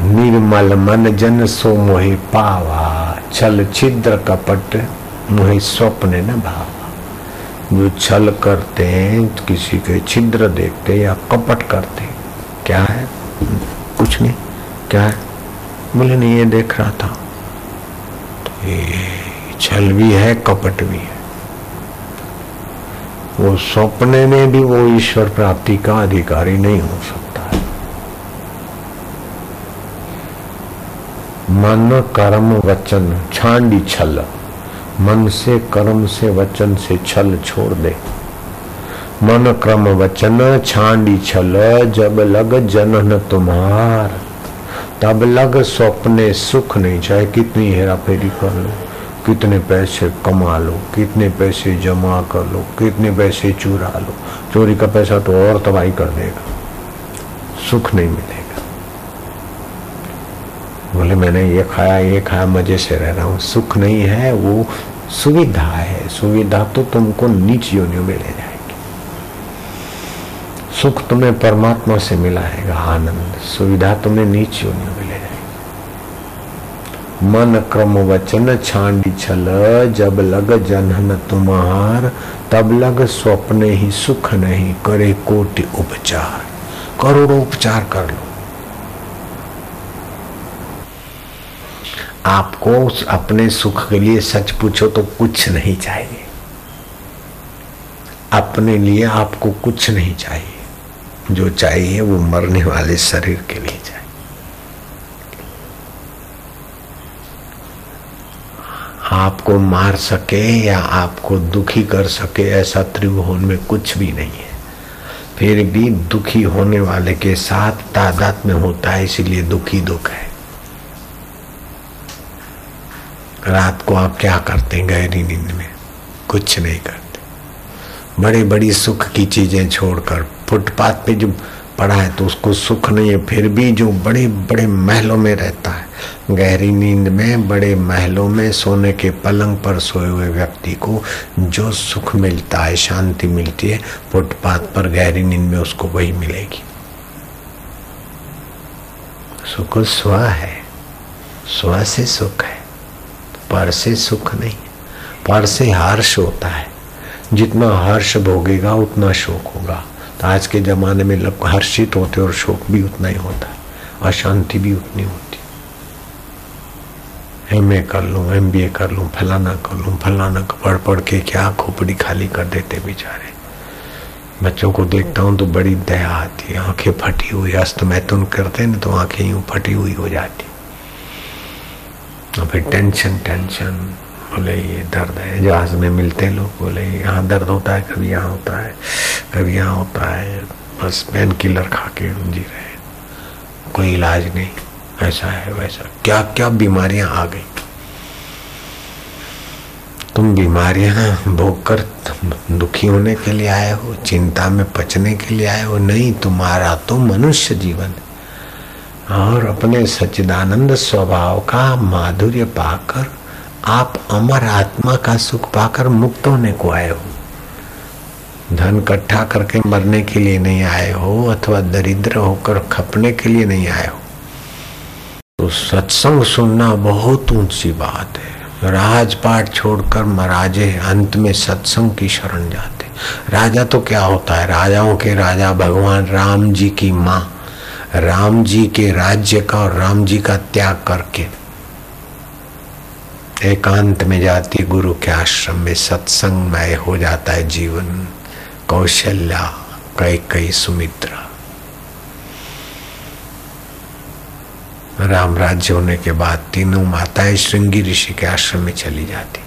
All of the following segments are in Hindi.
निर्मल मन जन सो मोहि पावा, छल छिद्र कपट मोहि स्वप्न न भावा। जो छल करते हैं किसी के छिद्र देखते या कपट करते। क्या है? कुछ नहीं। क्या है? बोले, नहीं, ये देख रहा था। तो ये छल भी है, कपट भी है। वो सपने में भी वो ईश्वर प्राप्ति का अधिकारी नहीं हो सकता। मन कर्म वचन, छांडी छल। मन से कर्म से वचन से छल छोड़ दे। मन क्रम वचन, छांडी छल, जब लग जनन तुम्हार। तब लग स्वप्ने सुख नहीं, चाहे कितनी हेरा फेरी कर लो, कितने पैसे कमा लो, कितने पैसे जमा कर लो, कितने पैसे चुरा लो। चोरी का पैसा तो और तबाही कर देगा। सुख नहीं मिलेगा। बोले, मैंने ये खाया ये खाया मज़े से रह रहा हूँ। सुख नहीं है, वो सुविधा है। सुविधा तो तुमको नीच योनियों में ले जाएगी। सुख तुम्हें परमात्मा से मिला है, आनंद। सुविधा तुम्हें नीच योनियों में ले जाएगी। मन क्रम वचन छांडी छल, जब लग जनहन तुम्हार, तब लग स्वप्न ही सुख नहीं, करे कोटि उपचार। करोड़ों उपचार कर लो। आपको अपने सुख के लिए सच पूछो तो कुछ नहीं चाहिए। अपने लिए आपको कुछ नहीं चाहिए। जो चाहिए वो मरने वाले शरीर के लिए चाहिए। आपको मार सके या आपको दुखी कर सके ऐसा त्रिभुवन में कुछ भी नहीं है। फिर भी दुखी होने वाले के साथ तादाद में होता है, इसीलिए दुखी दुख है। रात को आप क्या करते हैं? गहरी नींद में। कुछ नहीं करते। बड़े बड़ी सुख की चीज़ें छोड़कर फुटपाथ पे जो पड़ा है तो उसको सुख नहीं है, फिर भी जो बड़े बड़े महलों में रहता है। गहरी नींद में, बड़े महलों में सोने के पलंग पर सोए हुए व्यक्ति को जो सुख मिलता है, शांति मिलती है, फुटपाथ पर गहरी नींद में उसको वही मिलेगी। सुख स्व है। स्व से सुख है। पर से सुख नहीं, पर से हर्ष होता है। जितना हर्ष भोगेगा, उतना शोक होगा। तो आज के जमाने में लोग हर्षित होते और शोक भी उतना ही होता है, अशांति भी उतनी होती एम ए कर लूँ एम बी ए कर लूँ, फलाना कर लूँ, फलाना पढ़ पढ़ के क्या खोपड़ी खाली कर देते बेचारे। बच्चों को देखता हूँ तो बड़ी दया आती है, आँखें फटी हुई अस्त मैथुन करते ना तो आँखें यूँ फटी हुई हो जाती और फिर टेंशन टेंशन बोले ये दर्द है, जहाज़ में मिलते लोग, बोले यहाँ दर्द होता है, कभी यहाँ होता है, कभी यहाँ होता है, बस पेन किलर खा के जी रहे कोई इलाज नहीं, ऐसा है, वैसा। क्या क्या बीमारियाँ आ गई? तुम बीमारियाँ भोग कर, दुखी होने के लिए आए हो, चिंता में पचने के लिए आए हो, नहीं, तुम्हारा तो मनुष्य जीवन है। और अपने सच्चिदानंद स्वभाव का माधुर्य पाकर, आप अमर आत्मा का सुख पाकर मुक्त होने को आए हो। धन इकट्ठा करके मरने के लिए नहीं आए हो, अथवा दरिद्र होकर खपने के लिए नहीं आए हो। तो सत्संग सुनना बहुत ऊँची बात है। राजपाट छोड़कर महाराजे अंत में सत्संग की शरण जाते। राजा तो क्या होता है? राजाओं के राजा भगवान, राम जी की माँ। राम जी के राज्य का और राम जी का त्याग करके एकांत में जाती गुरु के आश्रम में सत्संग सत्संगमय हो जाता है जीवन। कौशल्या, कई कई सुमित्रा। राम राज्य होने के बाद तीनों माताएँ श्रृंगी ऋषि के आश्रम में चली जाती।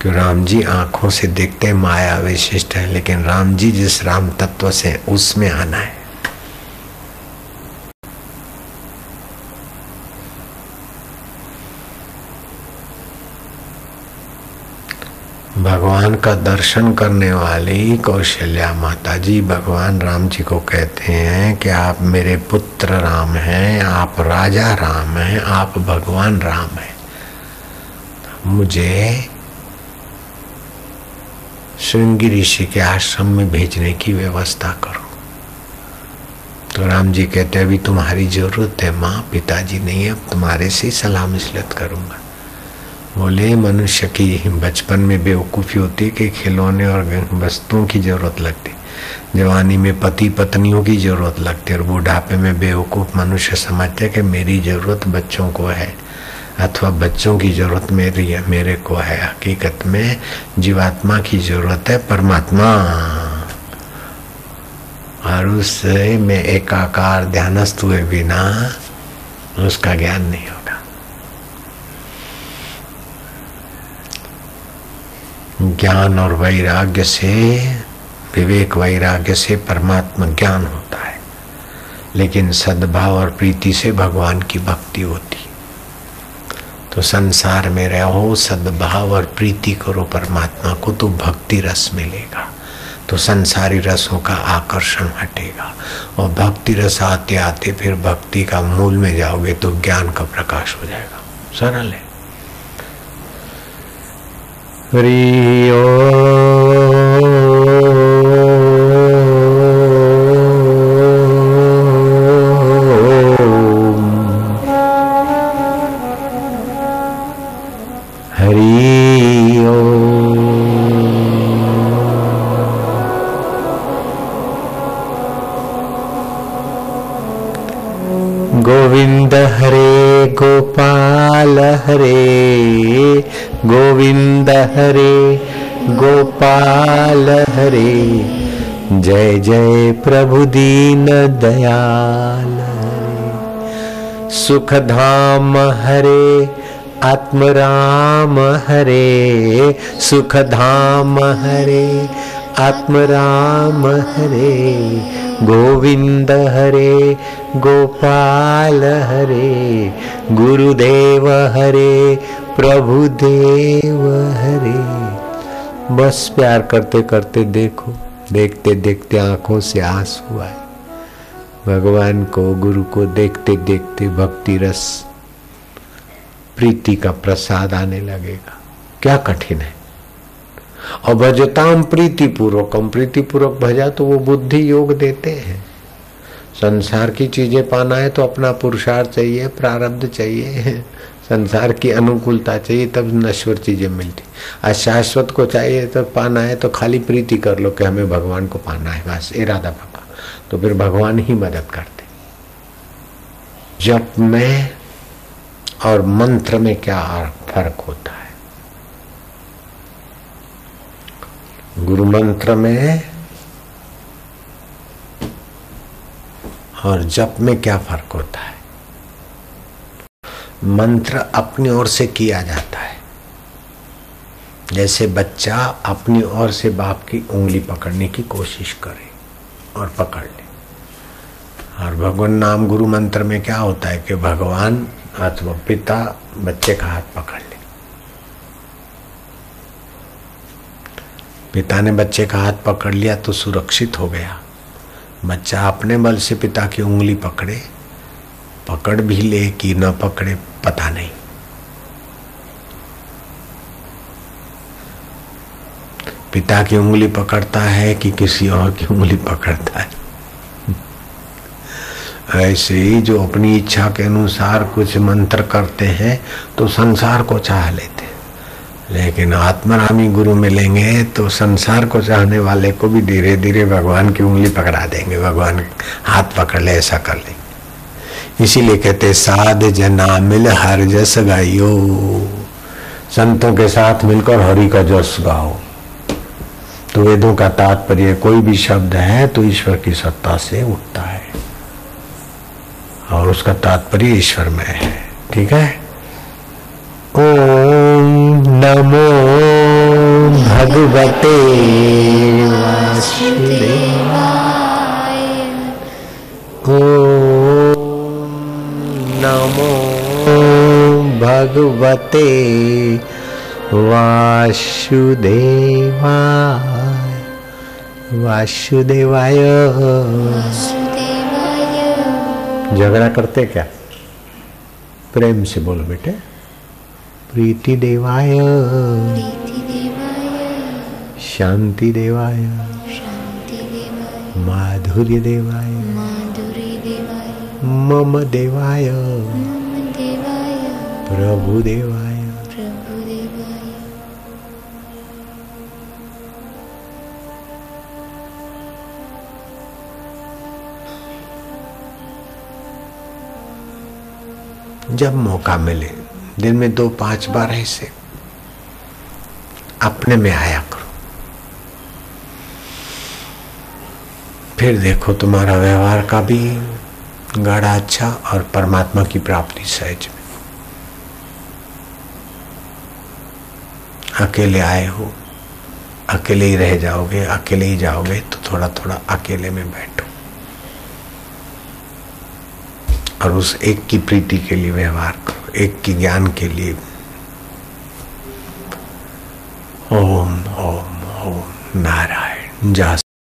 क्यों राम जी आँखों से देखते माया विशिष्ट है, लेकिन राम जी जिस राम तत्व से उसमें आना है। भगवान का दर्शन करने वाली कौशल्या माता जी भगवान राम जी को कहते हैं कि आप मेरे पुत्र राम हैं, आप राजा राम हैं, आप भगवान राम हैं। मुझे श्रृंगी ऋषि के आश्रम में भेजने की व्यवस्था करो। तो राम जी कहते अभी तुम्हारी ज़रूरत है माँ, पिताजी नहीं है, अब तुम्हारे से सलाह मिसलत करूँगा। बोले मनुष्य की बचपन में बेवकूफ़ी होती है कि खिलौने और वस्तुओं की ज़रूरत लगती जवानी में पति पत्नियों की ज़रूरत लगती है और बुढ़ापे में बेवकूफ़ मनुष्य समझते कि मेरी ज़रूरत बच्चों को है अथवा बच्चों की ज़रूरत मेरी है, मेरे को है। हकीकत में जीवात्मा की ज़रूरत है परमात्मा। और उससे में एकाकार ध्यानस्थ हुए बिना उसका ज्ञान नहीं होगा ज्ञान और वैराग्य से, विवेक वैराग्य से परमात्मा ज्ञान होता है। लेकिन सद्भाव और प्रीति से भगवान की भक्ति होती तो संसार में रहो, सद्भाव और प्रीति करो, परमात्मा को तो भक्ति रस मिलेगा। तो संसारी रसों का आकर्षण हटेगा। और भक्ति रस आते आते फिर भक्ति का मूल में जाओगे तो ज्ञान का प्रकाश हो जाएगा। सरल है। हरि गोविंद हरे गोपाल हरे गोविंद हरे गोपाल हरे। जय जय प्रभु दीन दयाल हरे। सुख धाम हरे आत्मराम हरे। सुख धाम हरे आत्मराम हरे गोविंद हरे, गोपाल हरे, गुरुदेव हरे, प्रभुदेव हरे। बस प्यार करते करते देखो, देखते देखते आँखों से आँसू आए भगवान को, गुरु को देखते देखते भक्ति रस, प्रीति का प्रसाद आने लगेगा। क्या कठिन है। और भजताम प्रीति पूर्वकम प्रीति पूर्वक भजा तो वो बुद्धि योग देते हैं। संसार की चीज़ें पाना है तो अपना पुरुषार्थ चाहिए, प्रारब्ध चाहिए। संसार की अनुकूलता चाहिए, तब नश्वर चीज़ें मिलती। अशाश्वत को चाहिए तो पाना है तो खाली प्रीति कर लो कि हमें भगवान को पाना है, बस, इरादा पक्का। तो फिर भगवान ही मदद करते। जब में और मंत्र में क्या फ़र्क होता है? गुरु मंत्र में और जप में क्या फ़र्क होता है? मंत्र अपनी ओर से किया जाता है। जैसे बच्चा अपनी ओर से बाप की उंगली पकड़ने की कोशिश करे और पकड़ ले। और भगवान नाम गुरु मंत्र में क्या होता है कि भगवान अथवा पिता बच्चे का हाथ पकड़ ले। पिता ने बच्चे का हाथ पकड़ लिया तो सुरक्षित हो गया। बच्चा अपने बल से पिता की उंगली पकड़े, पकड़ भी ले कि न पकड़े, पता नहीं। पिता की उंगली पकड़ता है कि किसी और की उंगली पकड़ता है? ऐसे ही जो अपनी इच्छा के अनुसार कुछ मंत्र करते हैं तो संसार को चाह लेते लेकिन आत्मरामी गुरु मिलेंगे तो संसार को चाहने वाले को भी धीरे धीरे भगवान की उंगली पकड़ा देंगे, भगवान हाथ पकड़ ले, ऐसा कर ले इसीलिए कहते साध जना मिल हर जस गाइयो। संतों के साथ मिलकर हरि का जस गाओ। तो वेदों का तात्पर्य, कोई भी शब्द है तो ईश्वर की सत्ता से उठता है। और उसका तात्पर्य ईश्वर में है। ठीक है? ओम नमो भगवते ओम नमो भगवते वासुदेवाय। वासुदेवाय। झगड़ा करते क्या? प्रेम से बोलो बेटे। प्रीति देवाय। शांति देवाय। माधुर्य देवाय। मम देवाय। प्रभु देवाय। जब मौका मिले दिन में दो पाँच बार ऐसे अपने में आया करो। फिर देखो तुम्हारा व्यवहार का भी गाढ़ा अच्छा और परमात्मा की प्राप्ति सहज में अकेले आए हो, अकेले ही रह जाओगे, अकेले ही जाओगे तो थोड़ा थोड़ा अकेले में बैठो। और उस एक की प्रीति के लिए व्यवहार करो। एक की ज्ञान के लिए। ओम ओम ओम नारायण जा